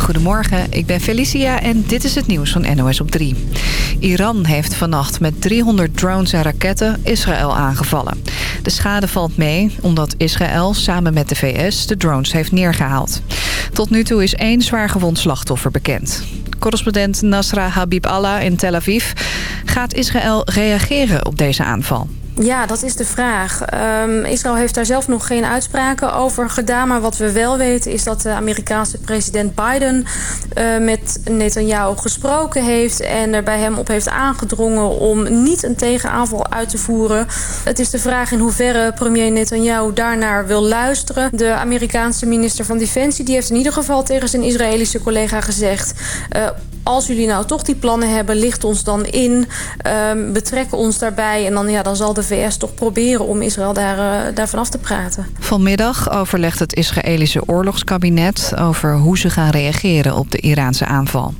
Goedemorgen, ik ben Felicia en dit is het nieuws van NOS op 3. Iran heeft vannacht met 300 drones en raketten Israël aangevallen. De schade valt mee omdat Israël samen met de VS de drones heeft neergehaald. Tot nu toe is één zwaargewond slachtoffer bekend. Correspondent Nasra Habib Allah in Tel Aviv. Gaat Israël reageren op deze aanval? Ja, dat is de vraag. Um, Israël heeft daar zelf nog geen uitspraken over gedaan. Maar wat we wel weten is dat de Amerikaanse president Biden uh, met Netanyahu gesproken heeft. En er bij hem op heeft aangedrongen om niet een tegenaanval uit te voeren. Het is de vraag in hoeverre premier Netanyahu daarnaar wil luisteren. De Amerikaanse minister van Defensie die heeft in ieder geval tegen zijn Israëlische collega gezegd... Uh, als jullie nou toch die plannen hebben, licht ons dan in. Um, betrekken ons daarbij. En dan, ja, dan zal de VS toch proberen om Israël daar, uh, daarvan af te praten. Vanmiddag overlegt het Israëlische oorlogskabinet... over hoe ze gaan reageren op de Iraanse aanval.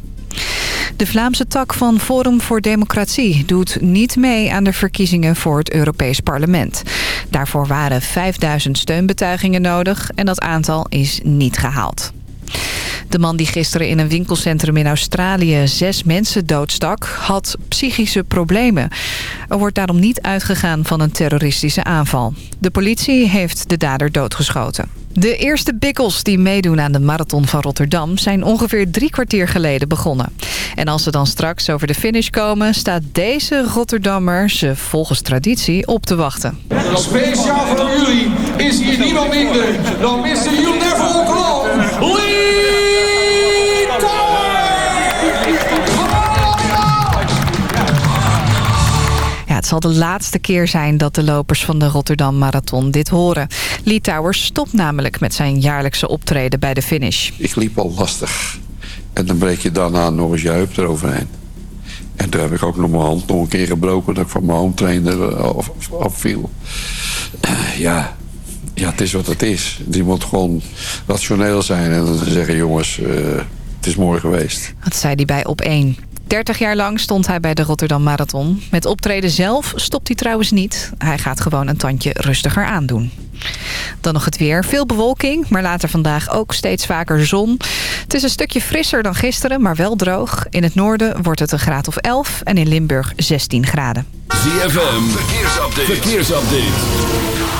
De Vlaamse tak van Forum voor Democratie doet niet mee aan de verkiezingen voor het Europees Parlement. Daarvoor waren 5000 steunbetuigingen nodig en dat aantal is niet gehaald. De man die gisteren in een winkelcentrum in Australië zes mensen doodstak, had psychische problemen. Er wordt daarom niet uitgegaan van een terroristische aanval. De politie heeft de dader doodgeschoten. De eerste bikkels die meedoen aan de Marathon van Rotterdam... zijn ongeveer drie kwartier geleden begonnen. En als ze dan straks over de finish komen... staat deze Rotterdammer ze volgens traditie op te wachten. Speciaal voor jullie is hier niemand minder dan Mr. You Never Walk het zal de laatste keer zijn dat de lopers van de Rotterdam Marathon dit horen. Lee Towers stopt namelijk met zijn jaarlijkse optreden bij de finish. Ik liep al lastig. En dan breek je daarna nog eens je heup eroverheen. En toen heb ik ook nog mijn hand nog een keer gebroken... dat ik van mijn hometrainer af, afviel. Ja, ja, het is wat het is. Die moet gewoon rationeel zijn en dan zeggen... jongens, uh, het is mooi geweest. Dat zei hij bij Op 1. 30 jaar lang stond hij bij de Rotterdam Marathon. Met optreden zelf stopt hij trouwens niet. Hij gaat gewoon een tandje rustiger aandoen. Dan nog het weer. Veel bewolking, maar later vandaag ook steeds vaker zon. Het is een stukje frisser dan gisteren, maar wel droog. In het noorden wordt het een graad of 11 en in Limburg 16 graden. ZFM, verkeersupdate. verkeersupdate.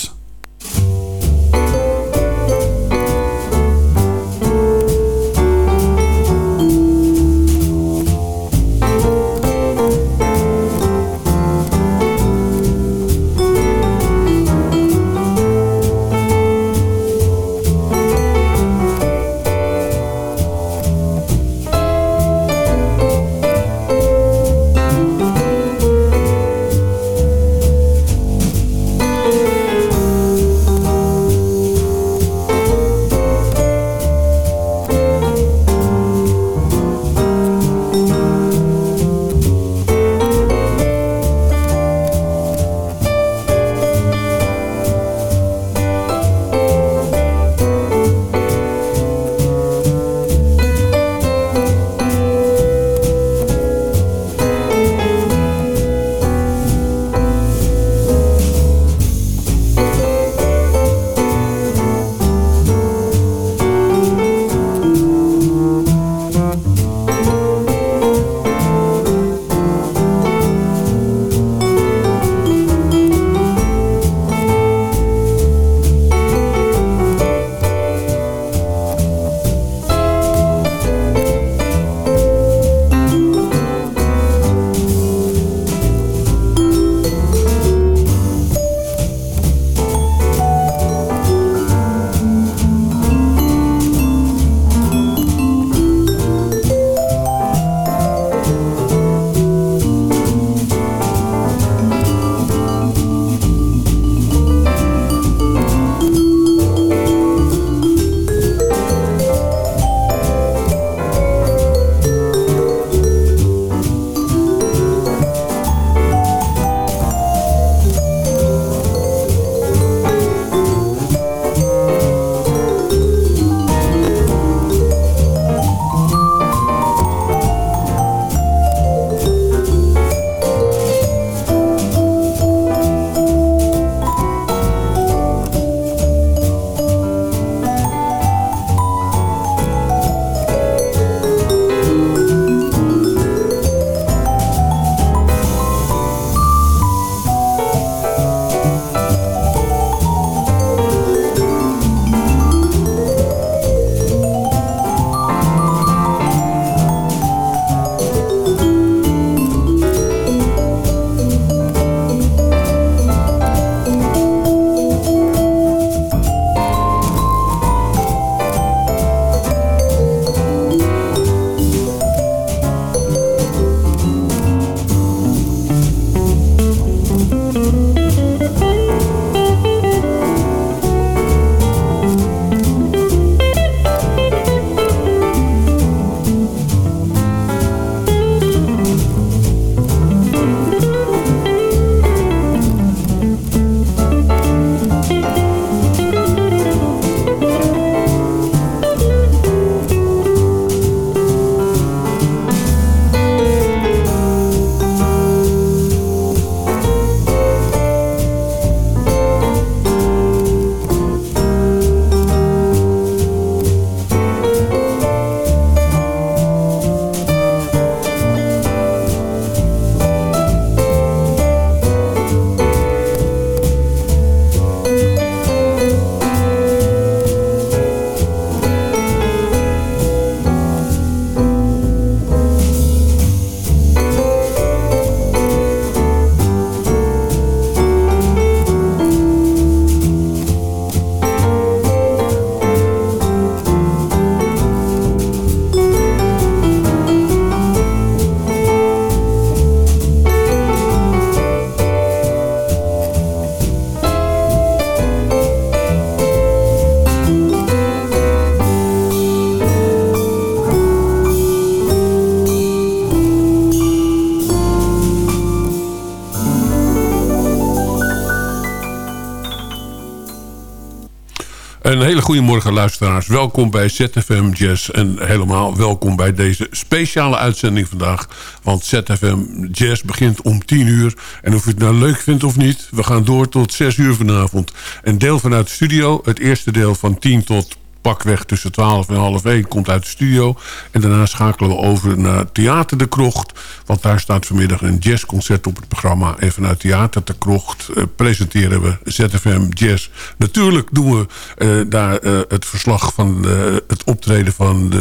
Een hele goede morgen luisteraars. Welkom bij ZFM Jazz en helemaal welkom bij deze speciale uitzending vandaag. Want ZFM Jazz begint om 10 uur. En of u het nou leuk vindt of niet, we gaan door tot 6 uur vanavond. Een deel vanuit de studio, het eerste deel van 10 tot pakweg tussen 12 en half 1 komt uit de studio. En daarna schakelen we over naar Theater de Krocht. Want daar staat vanmiddag een jazzconcert op het programma. En vanuit Theater de Krocht uh, presenteren we ZFM Jazz. Natuurlijk doen we uh, daar uh, het verslag van het optreden van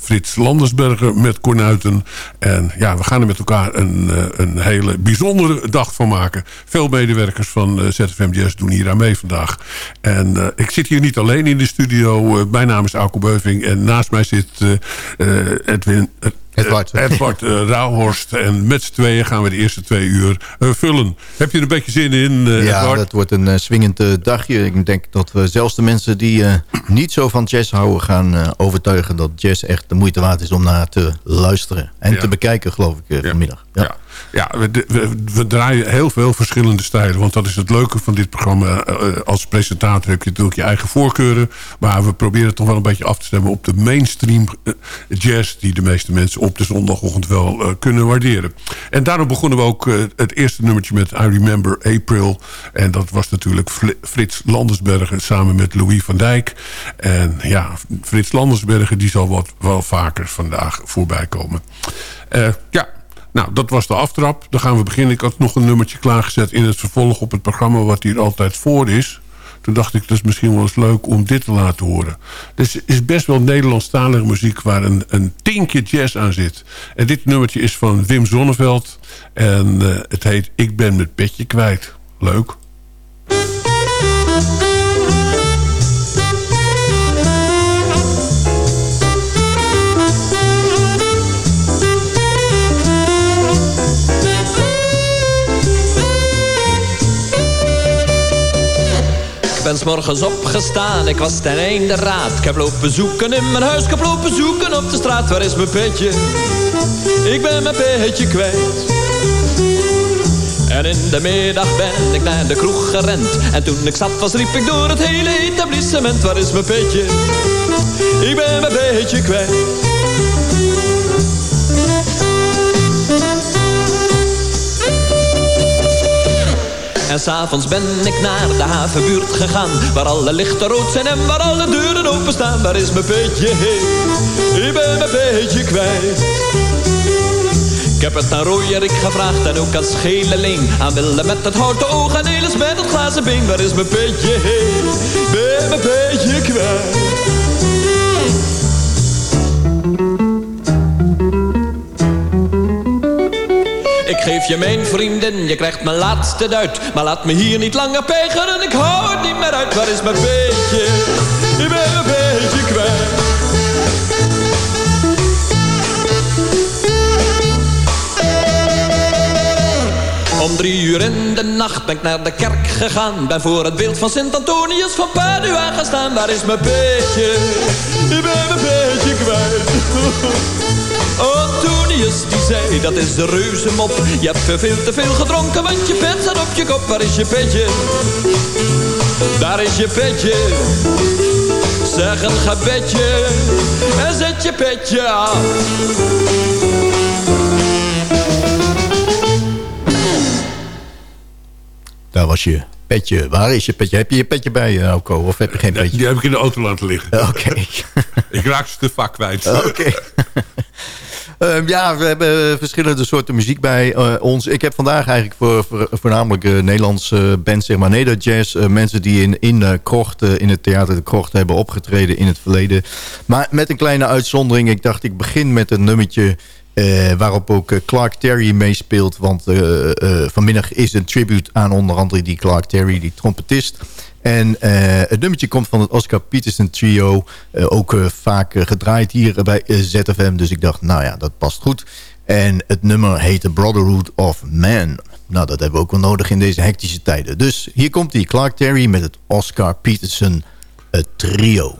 Frits Landersberger met Cornuiten. En ja, we gaan er met elkaar een, een hele bijzondere dag van maken. Veel medewerkers van ZFM Jazz doen hier aan mee vandaag. En ik zit hier niet alleen in de studio mijn naam is Alko Beuving en naast mij zit uh, Edwin... Edward. Edward uh, Rauhorst. En met z'n tweeën gaan we de eerste twee uur uh, vullen. Heb je er een beetje zin in, uh, Ja, Edward? dat wordt een swingend dagje. Ik denk dat we zelfs de mensen die niet zo van jazz houden... gaan overtuigen dat jazz echt de moeite waard is om naar te luisteren. En Ja. te bekijken, geloof ik, vanmiddag. Ja. Ja, ja we, we, draaien heel veel verschillende stijlen. Want dat is het leuke van dit programma. Eh, als presentator heb je natuurlijk je eigen voorkeuren. Maar we proberen toch wel een beetje af te stemmen op de mainstream eh, jazz... die de meeste mensen op de zondagochtend wel eh, kunnen waarderen. En daarom begonnen we ook eh, het eerste nummertje met I Remember April. En dat was natuurlijk Frits Landersbergen samen met Louis van Dijk. En ja, Frits Landersbergen die zal wat, wel vaker vandaag voorbij komen. Eh, ja, nou, dat was de aftrap. Dan gaan we beginnen. Ik had nog een nummertje klaargezet in het vervolg op het programma... wat hier altijd voor is. Toen dacht ik, dat is misschien wel eens leuk om dit te laten horen. Dus het is best wel Nederlandstalige muziek... waar een, een tinkje jazz aan zit. En dit nummertje is van Wim Zonneveld. En eh, het heet Ik ben mijn petje kwijt. Leuk. Ben 's morgens opgestaan, ik was ten einde raad. Ik heb lopen zoeken in mijn huis, ik heb lopen zoeken op de straat. Waar is mijn petje? Ik ben mijn petje kwijt. En in de middag ben ik naar de kroeg gerend. En toen ik zat was, riep ik door het hele etablissement. Waar is mijn petje? Ik ben mijn petje kwijt. En s'avonds ben ik naar de havenbuurt gegaan Waar alle lichten rood zijn en waar alle deuren openstaan Waar is mijn petje? Ik ben mijn petje kwijt ik heb het aan Royerik gevraagd en ook aan Scheeleling Aan Willem met het houten oog en Elis met het glazen been Waar is mijn petje? Ik ben mijn petje kwijt geef je mijn vriendin, je krijgt mijn laatste duit. Maar laat me hier niet langer pegeren, ik hou het niet meer uit. Waar is mijn beetje? Ik ben mijn beetje kwijt. Om drie uur in de nacht ben ik naar de kerk gegaan. Ben voor het beeld van Sint Antonius van Padua gaan staan. Waar is mijn beetje? Ik ben mijn beetje kwijt. Antonius die zei, dat is de reuzenmop. Je hebt veel te veel gedronken, want je pet staat op je kop. Waar is je petje? Daar is je petje. Zeg een gebedje en zet je petje af. Daar was je petje. Waar is je petje? Heb je je petje bij je, Alco? Of heb je geen petje? Die heb ik in de auto laten liggen. Oké. Ik raak ze te vaak kwijt. Oké. Ehm, ja, we hebben verschillende soorten muziek bij eh, ons. Ik heb vandaag eigenlijk voor, voor- voornamelijk eh, Nederlandse bands, zeg maar Neder Jazz. eh, mensen die in, in, krocht, eh, in het theater De Krocht hebben opgetreden in het verleden. Maar met een kleine uitzondering. Ik dacht, ik begin met een nummertje eh, waarop ook eh, Clark Terry meespeelt. Want eh, eh, vanmiddag is een tribute aan onder andere die Clark Terry, die trompetist. En eh, het nummertje komt van het Oscar Peterson trio. eh, ook eh, vaak gedraaid hier bij ZFM. Dus ik dacht, nou ja, dat past goed. En het nummer heet The Brotherhood of Man. Nou, dat hebben we ook wel nodig in deze hectische tijden. Dus hier komt die Clark Terry met het Oscar Peterson trio.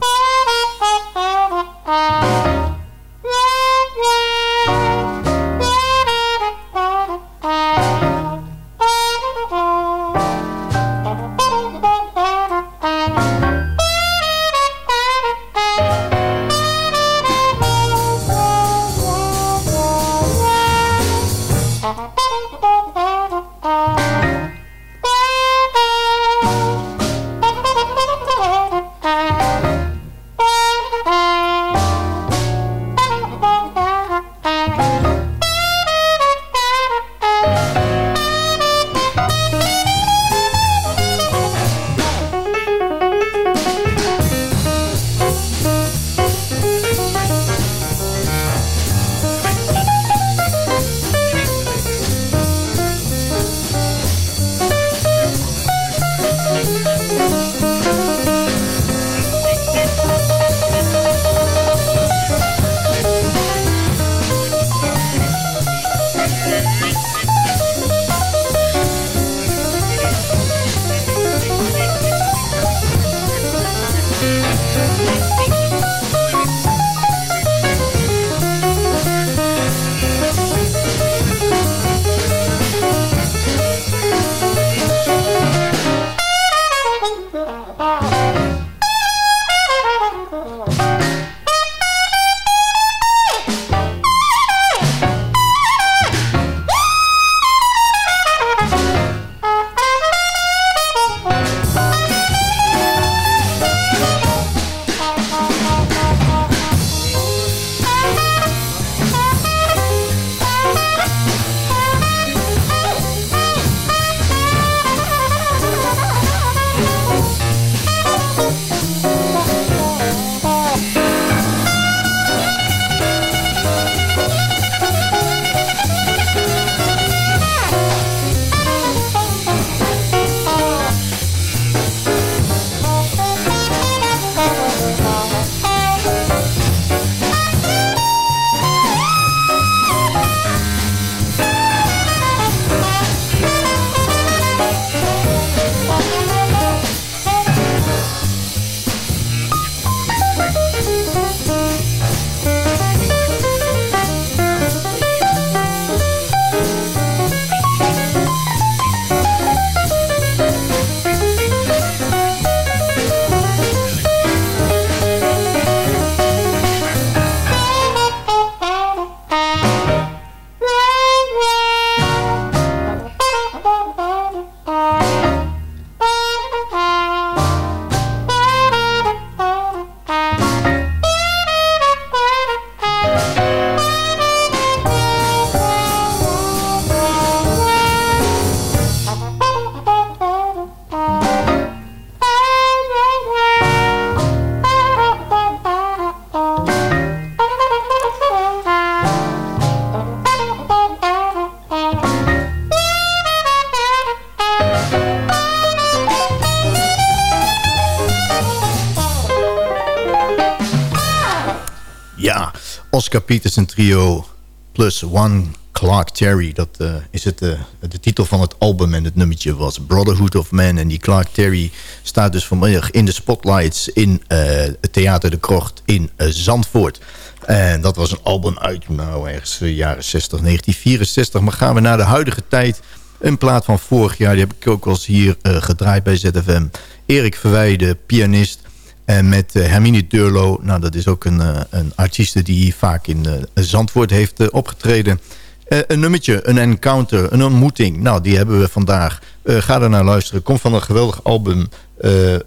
Oscar Peterson trio plus One Clark Terry. Dat uh, is het, uh, de titel van het album en het nummertje was Brotherhood of Man. En die Clark Terry staat dus vanmiddag in de spotlights in uh, het Theater de Krocht in Zandvoort. En dat was een album uit, nou ergens jaren 60, 1964. Maar gaan we naar de huidige tijd... Een plaat van vorig jaar, die heb ik ook wel eens hier gedraaid bij ZFM. Erik Verwijde, pianist. En met uh, Hermine Durlo, nou dat is ook een, uh, een artieste die vaak in Zandvoort heeft opgetreden. een nummertje, een encounter, een ontmoeting. Nou, die hebben we vandaag. ga er naar luisteren. Komt van een geweldig album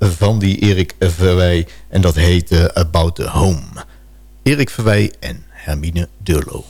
van die Erik Verwij. En dat heet About the Home. Erik Verwij en Hermine Durlo.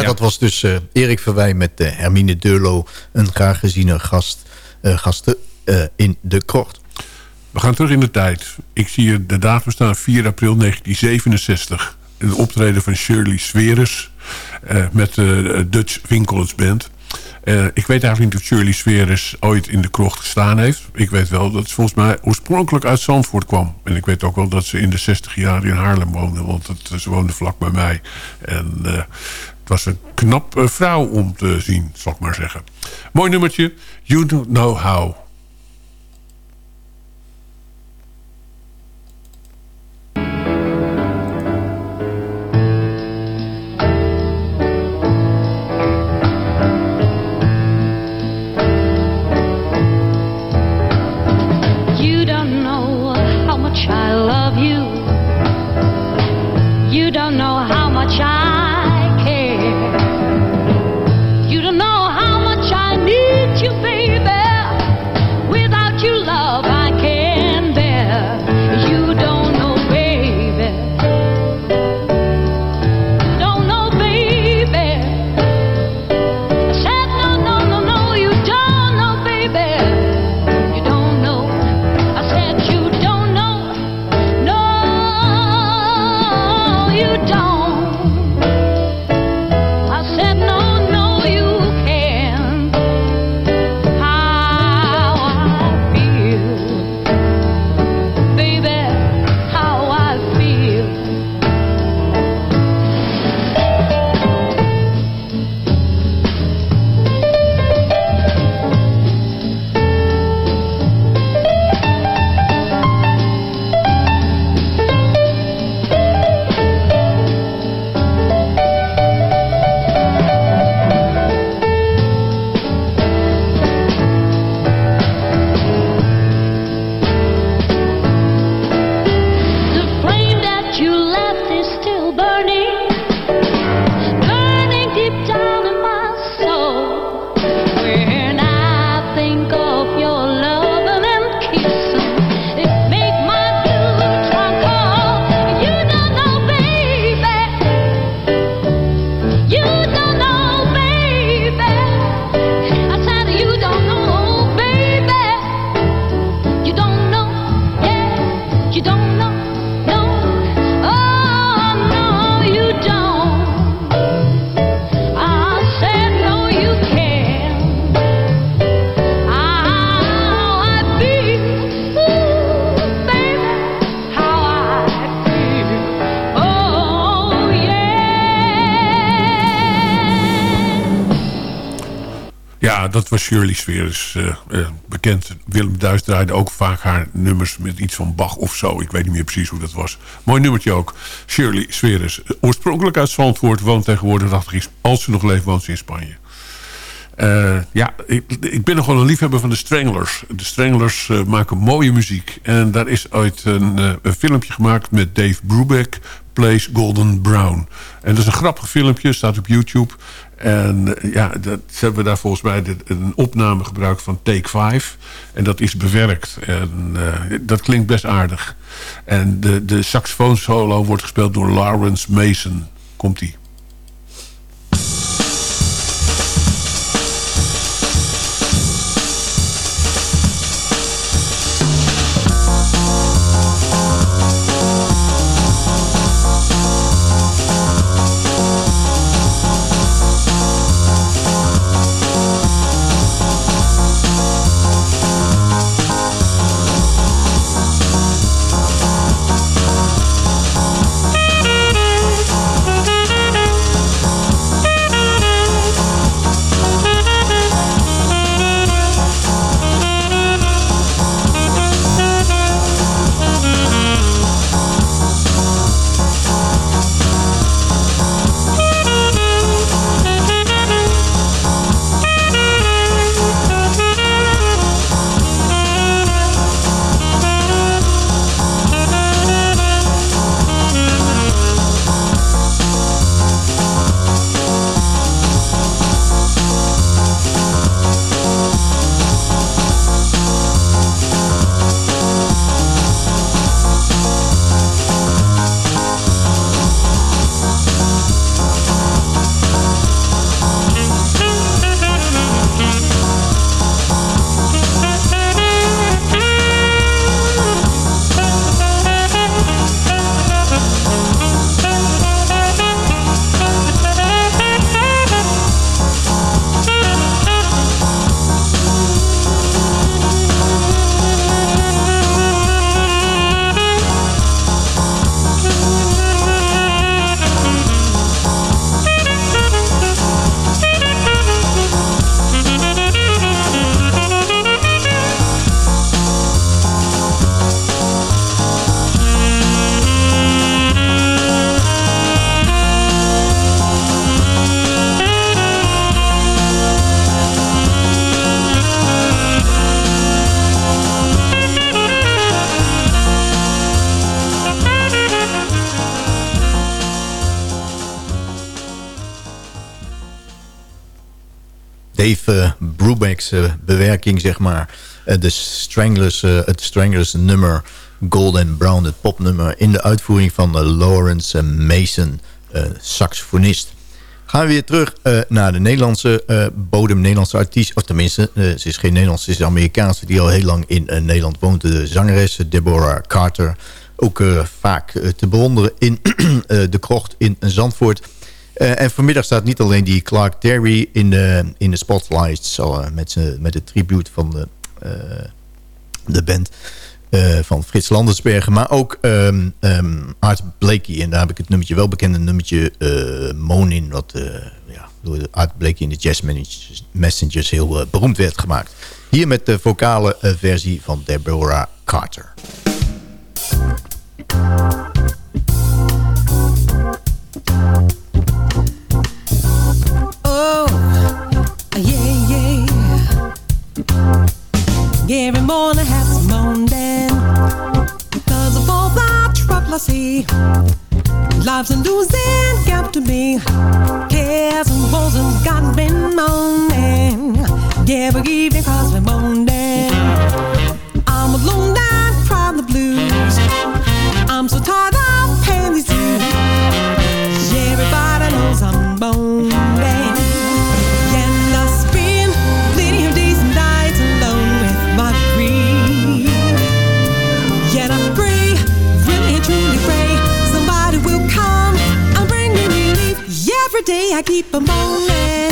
Ja, dat was dus uh, Erik Verwij met uh, Hermine Deurlo. Een graag geziene gast, uh, gasten in de kort. We gaan terug in de tijd. Ik zie hier de datum staan 4 april 1967. Een optreden van Shirley Sweres met de Dutch Winkelers Band. Uh, ik weet eigenlijk niet of Shirley Sweres ooit in de krocht gestaan heeft. Ik weet wel dat ze volgens mij oorspronkelijk uit Zandvoort kwam. En ik weet ook wel dat ze in de 60 jaar in Haarlem woonde. Want het, ze woonde vlak bij mij. En uh, was een knap uh, vrouw om te zien, zal ik maar zeggen. Mooi nummertje. You Don't Know How. Sweres uh, uh, bekend. Willem Duis draaide ook vaak haar nummers met iets van Bach of zo. Ik weet niet meer precies hoe dat was. Mooi nummertje ook. Shirley Sweres. Oorspronkelijk uit Zandvoort. Woont tegenwoordig, dacht ik, als ze nog leeft, woont ze in Spanje. Uh, ja, ik, ik, ben nog wel een liefhebber van de Stranglers. De Stranglers maken mooie muziek. En daar is ooit een, een, filmpje gemaakt met Dave Brubeck... Plays Golden Brown. En dat is een grappig filmpje, staat op YouTube. En ja, dat, ze hebben daar volgens mij een opname gebruikt van Take 5. En dat is bewerkt. En dat klinkt best aardig. En de, de saxofoon solo wordt gespeeld door Lawrence Mason. Komt-ie. Brubeck's bewerking, zeg maar. de Stranglers, het Stranglers nummer Golden Brown, het popnummer... in de uitvoering van Lawrence Mason, saxofonist. Gaan we weer terug naar de Nederlandse bodem, Nederlandse artiest. Of tenminste, ze is geen Nederlandse, ze is Amerikaanse... die al heel lang in Nederland woont. De zangeres Deborah Carter. Ook vaak te bewonderen in de krocht in Zandvoort... Uh, en vanmiddag staat niet alleen die Clark Terry in de, in de spotlights... Uh, met, met de tribute van de, uh, de band van Frits Landersbergen... maar ook um, um, Art Blakey. En daar heb ik het nummertje wel bekende nummertje Monin... wat ja, door Art Blakey in de Jazz Messengers heel beroemd werd gemaakt. Hier met de vocale versie van Deborah Carter. Every morning has some moaning Because of all the trouble I see Life's a losing game to me Cares and woes and got me moaning. Every evening cause we're moaning keep a moment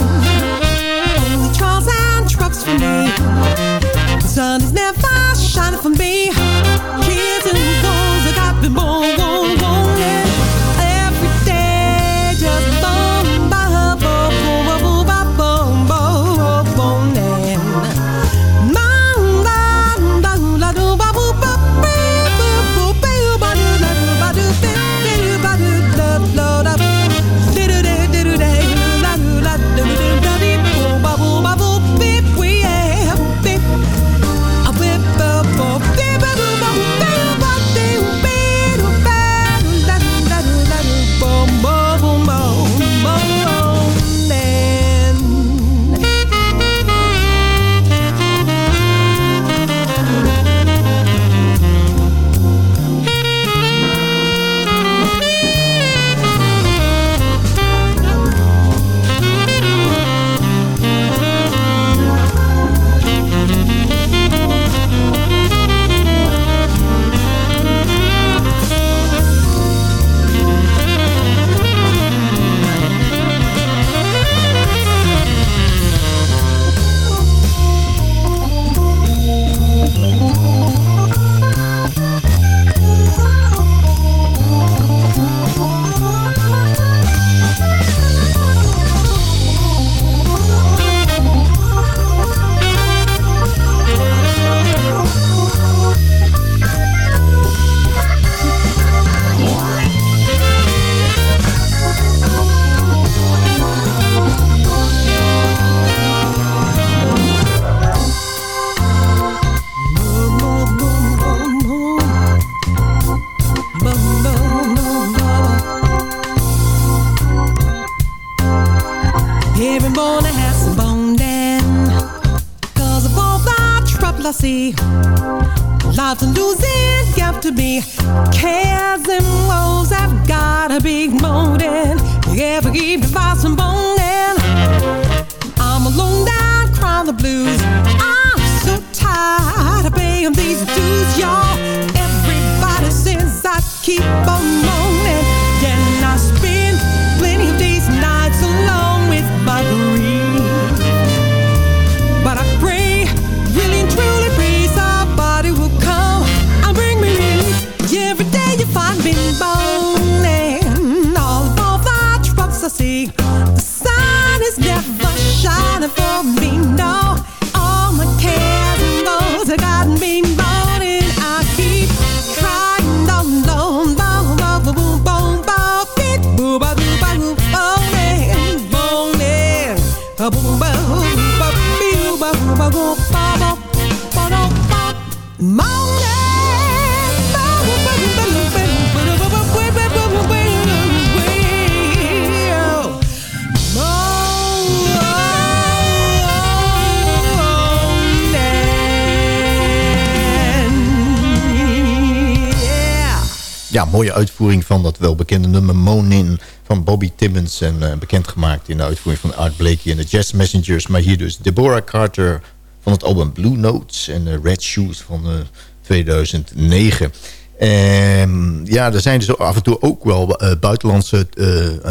ja, mooie uitvoering van dat welbekende nummer Monin van Bobby Timmons. En uh, bekendgemaakt in de uitvoering van Art Blakey en de Jazz Messengers. Maar hier dus Deborah Carter van het album Blue Notes en uh, Red Shoes van 2009. En ja, er zijn dus af en toe ook wel uh, buitenlandse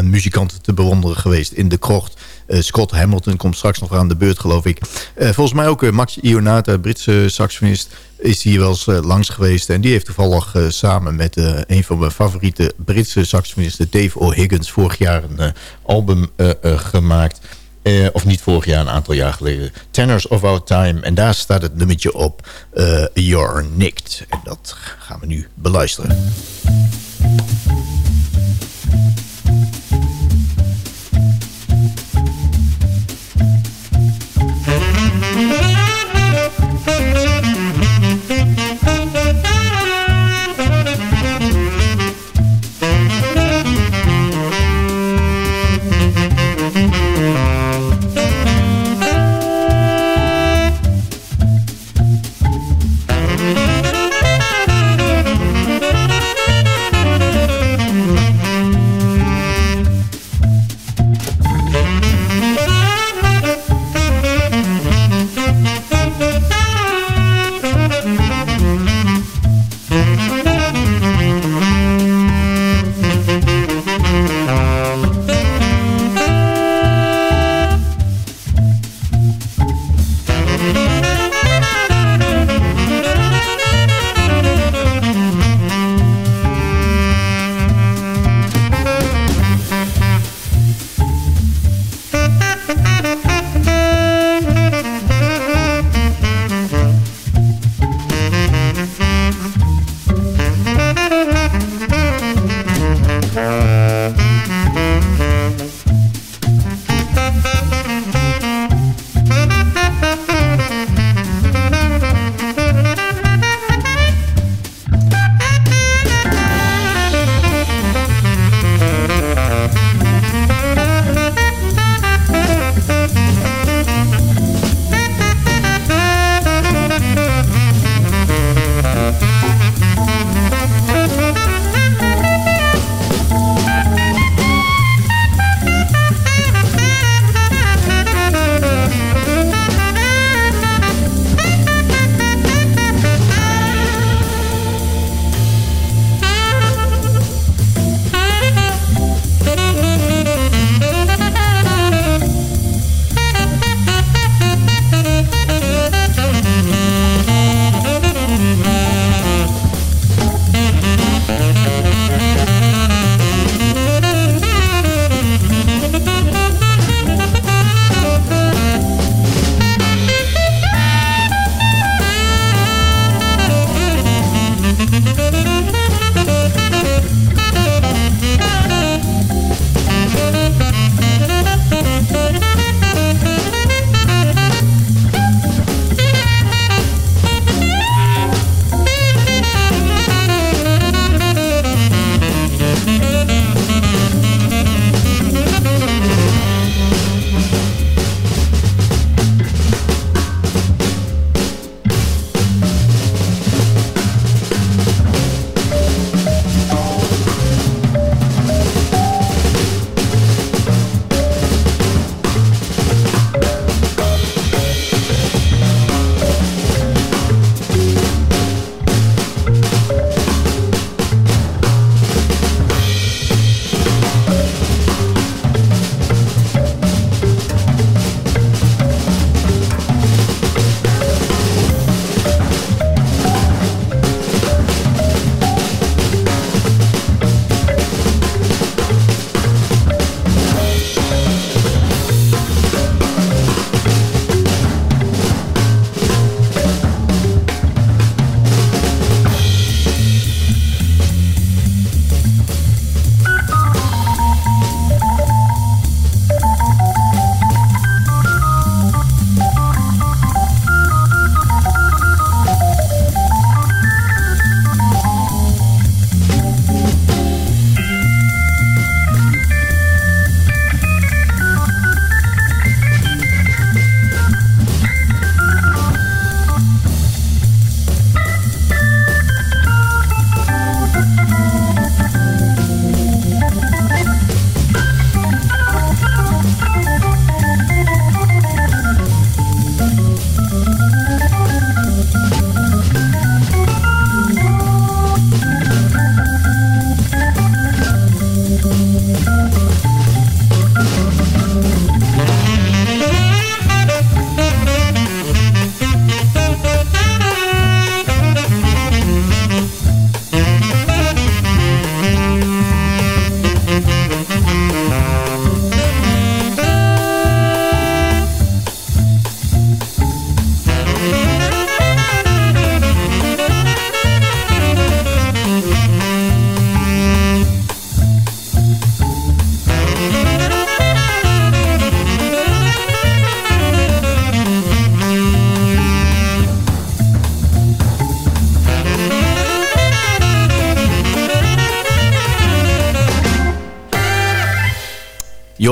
muzikanten te bewonderen geweest in de krocht. Uh, Scott Hamilton komt straks nog aan de beurt, geloof ik. volgens mij ook Max Ionata, Britse saxofonist, is hier wel eens langs geweest. En die heeft toevallig samen met een van mijn favoriete Britse saxofonisten, Dave O'Higgins, vorig jaar een album gemaakt. Of niet vorig jaar, een aantal jaar geleden. Tenors of Our Time. En daar staat het nummertje op. You're Nicked. En dat gaan we nu beluisteren.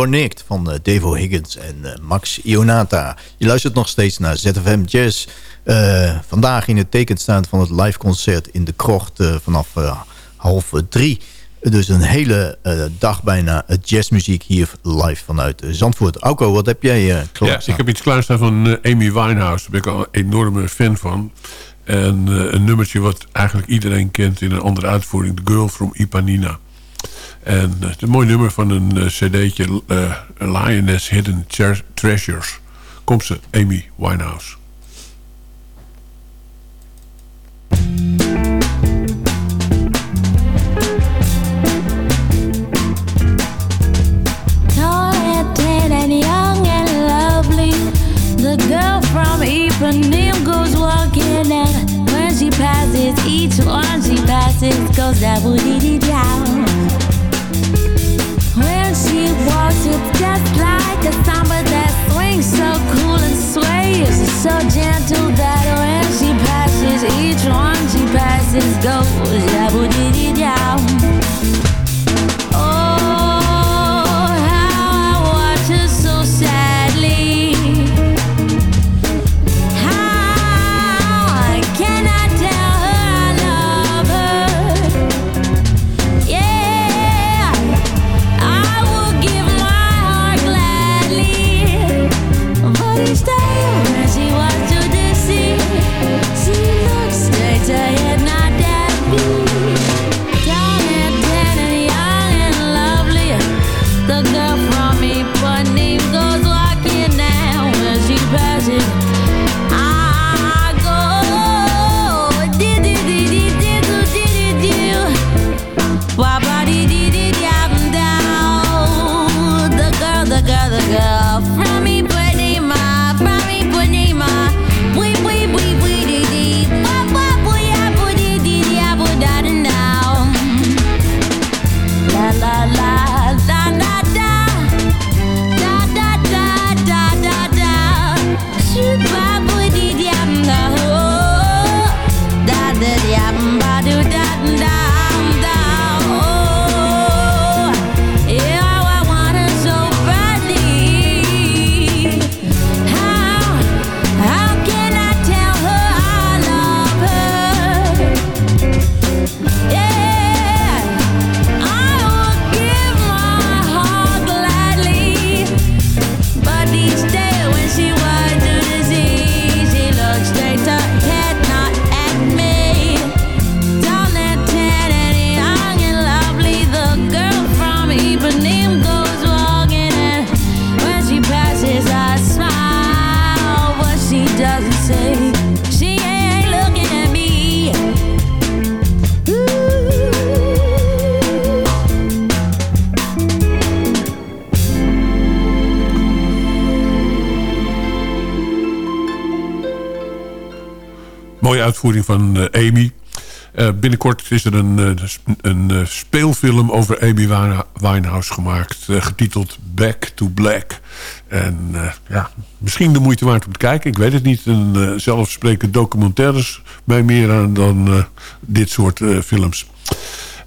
Nicked van uh, Devo Higgins en uh, Max Ionata. Je luistert nog steeds naar ZFM Jazz. Uh, vandaag in het teken staand van het live concert in de krocht vanaf half drie. Dus een hele dag bijna jazzmuziek hier live vanuit Zandvoort. Auko, wat heb jij klaar? Ja, ik heb iets klaarstaan van Amy Winehouse. Daar ben ik al een enorme fan van. En een nummertje wat eigenlijk iedereen kent in een andere uitvoering. The Girl from Ipanina. En het is een mooi nummer van een uh, cd'tje. Uh, Lioness Hidden Treasures. Komt ze, Amy Winehouse. The girl from Ipanema goes walking and when she passes, each one she passes goes that woody down. Gentle that when she passes, each one she passes goes. Da Mooie uitvoering van eh, Amy. Eh, binnenkort is er een, eh, een speelfilm over Amy Wine- Winehouse gemaakt. getiteld Back to Black. En ja, misschien de moeite waard om te kijken. Ik weet het niet. En, eh, zelf spreken documentaires mij meer aan dan dit soort films.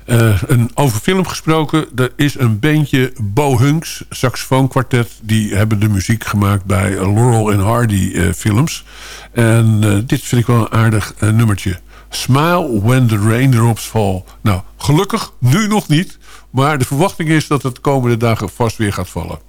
Eh, een over film gesproken. Er is een bandje Bo Hunks, saxofoonkwartet. Die hebben de muziek gemaakt bij Laurel en Hardy eh, films. En eh, dit vind ik wel een aardig nummertje. Smile when the raindrops fall. Nou, gelukkig nu nog niet. Maar de verwachting is dat het de komende dagen vast weer gaat vallen.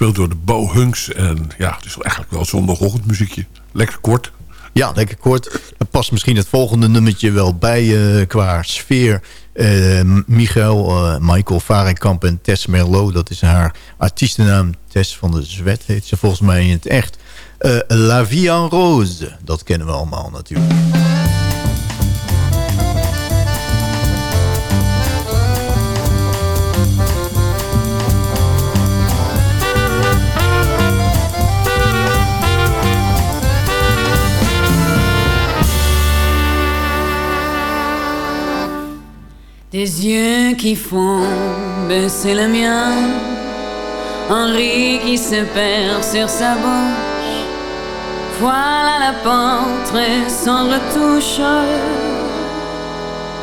Gespeeld door de Bo Hunks. En ja, het is eigenlijk wel zondagochtendmuziekje. Lekker kort. Ja, lekker kort. Er past misschien het volgende nummertje wel bij eh, qua sfeer. Eh, Michael, eh, Michael Varenkamp en Tess Merlot. Dat is haar artiestennaam. Tess van de Zwet heet ze volgens mij in het echt. La Vie en Rose. Dat kennen we allemaal natuurlijk. Des yeux qui font baisser le mien, un rire qui se perd sur sa bouche. Voilà la portrait sans retouche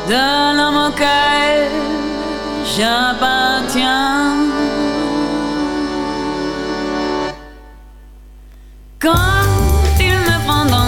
de l'homme auquel j'appartiens. Quand il me prend dans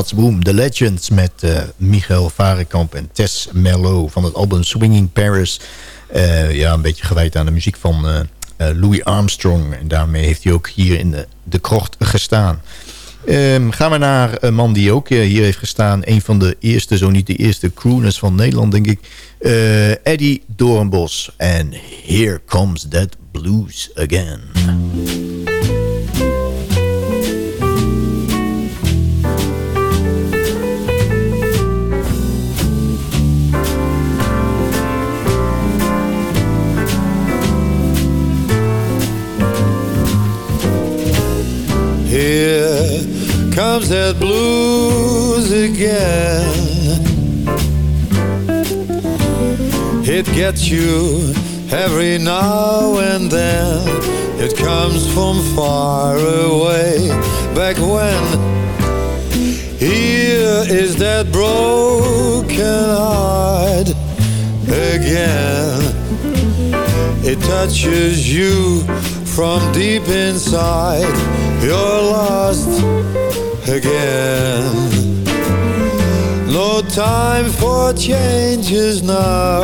Patsboom, The Legends met eh, Michael Varekamp en Tess Merlot van het album Swinging Paris. Eh, ja, een beetje gewijd aan de muziek van eh, Louis Armstrong. En daarmee heeft hij ook hier in de, de krocht gestaan. Ehm, gaan we naar een man die ook hier heeft gestaan. Een van de eerste, zo niet de eerste crooners van Nederland, denk ik. Eddie Doornbos. En Here Comes That Blues Again. Comes that blues again. It gets you every now and then. It comes from far away back when. Here is that broken heart again. It touches you from deep inside. You're lost again. No time for changes now.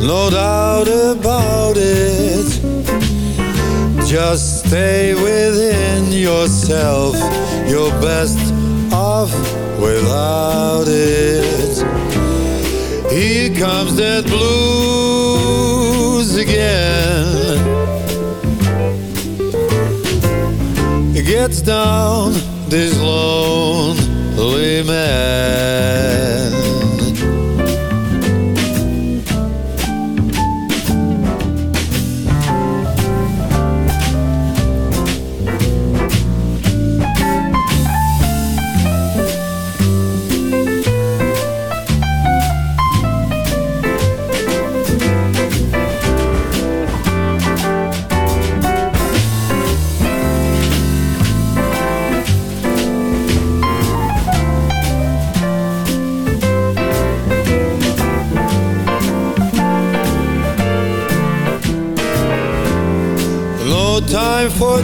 No doubt about it. Just stay within yourself. Your best off without it. Here comes that blues again. Gets down this lonely man.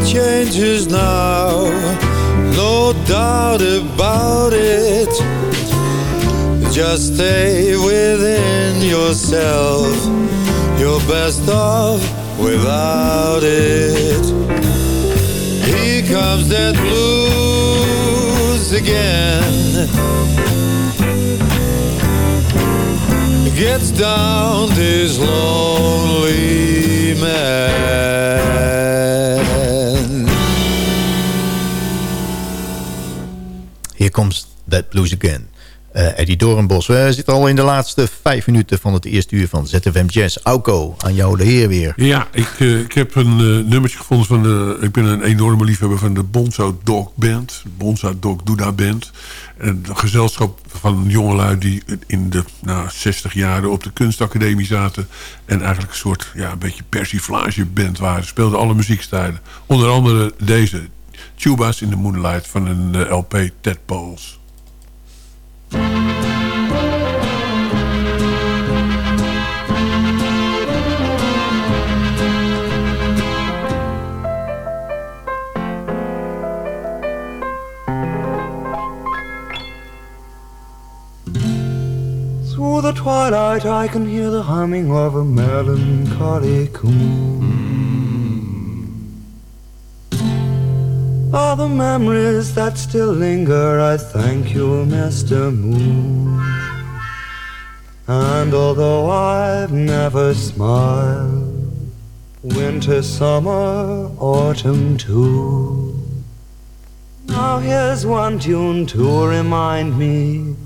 Changes now, no doubt about it. Just stay within yourself, your best off without it. Here comes that blues again. Gets down this lonely man. Comes that blues again. Eh, Eddie Doornbos. We zitten al in de laatste vijf minuten van het eerste uur van ZFM Jazz. Auko, aan jou de heer weer. Ja, ik, eh, ik heb een eh, nummertje gevonden van de... Ik ben een enorme liefhebber van de Bonzo Dog Band. Bonzo Dog Duda Band. Een gezelschap van jongelui die in de nou, 60 jaren op de kunstacademie zaten. En eigenlijk een soort, ja, een beetje persiflage band waren. Speelden alle muziekstijlen. Onder andere deze. Tubas in the Moonlight van een eh, LP Ted Poles. Through the twilight I can hear the humming of a melancholy coon. All the memories that still linger, I thank you, Mr. Moon. And although I've never smiled, winter, summer, autumn too. Now here's one tune to remind me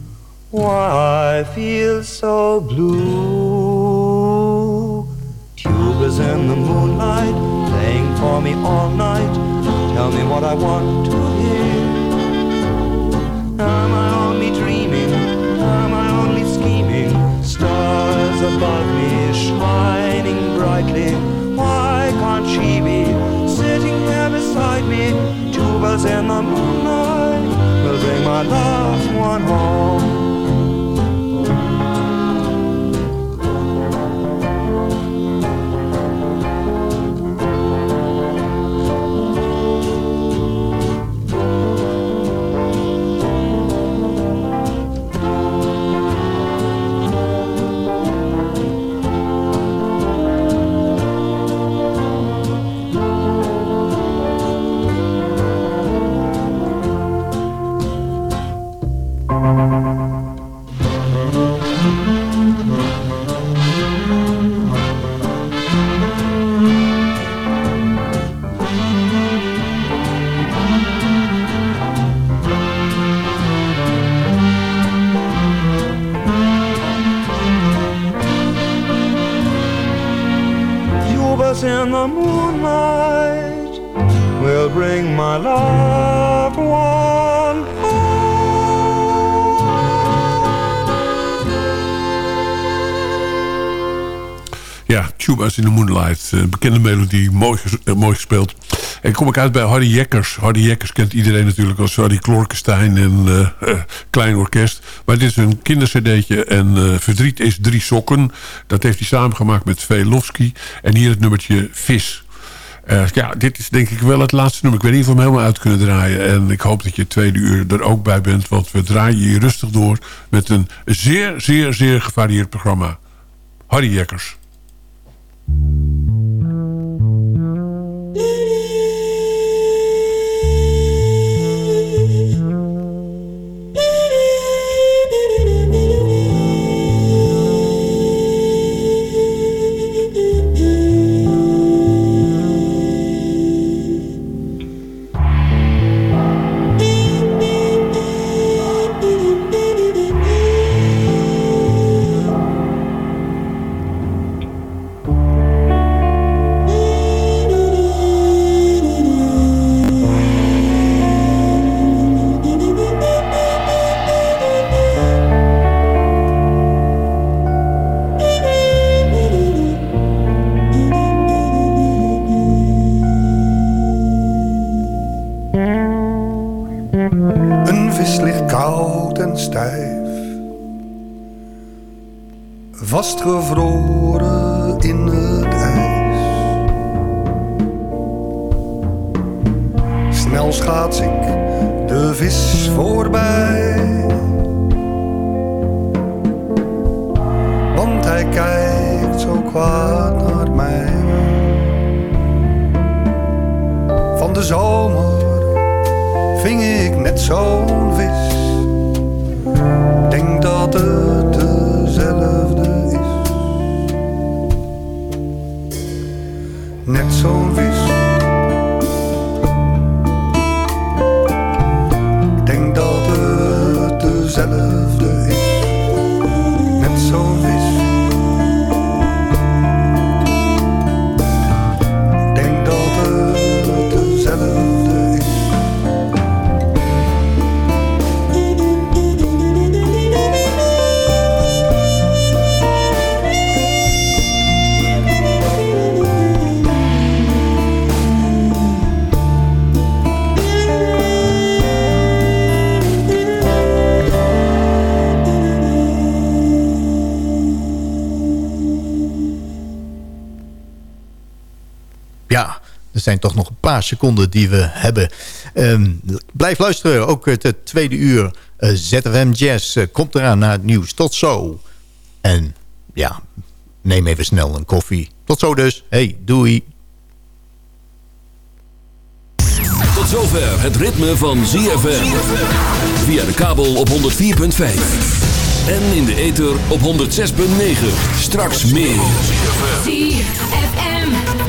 why I feel so blue. Tubas in the moonlight, playing for me all night. Tell me what I want to hear. Am I only dreaming? Am I only scheming? Stars above me shining brightly. Why can't she be sitting here beside me? Tubas in the moonlight will bring my loved one home. Tuba's in the Moonlight. Een bekende melodie, mooi, eh, mooi gespeeld. En kom ik uit bij Harry Jekkers. Harry Jekkers kent iedereen natuurlijk als Harry Klorkenstein en eh, eh, Klein Orkest. Maar dit is een kindercd'tje en eh, Verdriet is drie sokken. Dat heeft hij samengemaakt met Velofsky. En hier het nummertje Vis. Eh, ja, dit is denk ik wel het laatste nummer. Ik weet niet of we hem helemaal uit kunnen draaien. En ik hoop dat je tweede uur er ook bij bent. Want we draaien hier rustig door met een zeer, zeer, zeer gevarieerd programma. Harry Jekkers. Thank you. Vastgevroren in het ijs. Snel schaats ik de vis voorbij, want hij kijkt zo kwaad naar mij. Van de zomer ving ik net zo'n vis. Net zo'n vis. Er zijn toch nog een paar seconden die we hebben. Ehm, blijf luisteren, ook het, tweede uur eh, ZFM Jazz eh, komt eraan na het nieuws. Tot zo. En ja, neem even snel een koffie. Tot zo dus. Hey, doei. Tot zover het ritme van ZFM. Via de kabel op 104.5. En in de ether op 106.9. Straks meer.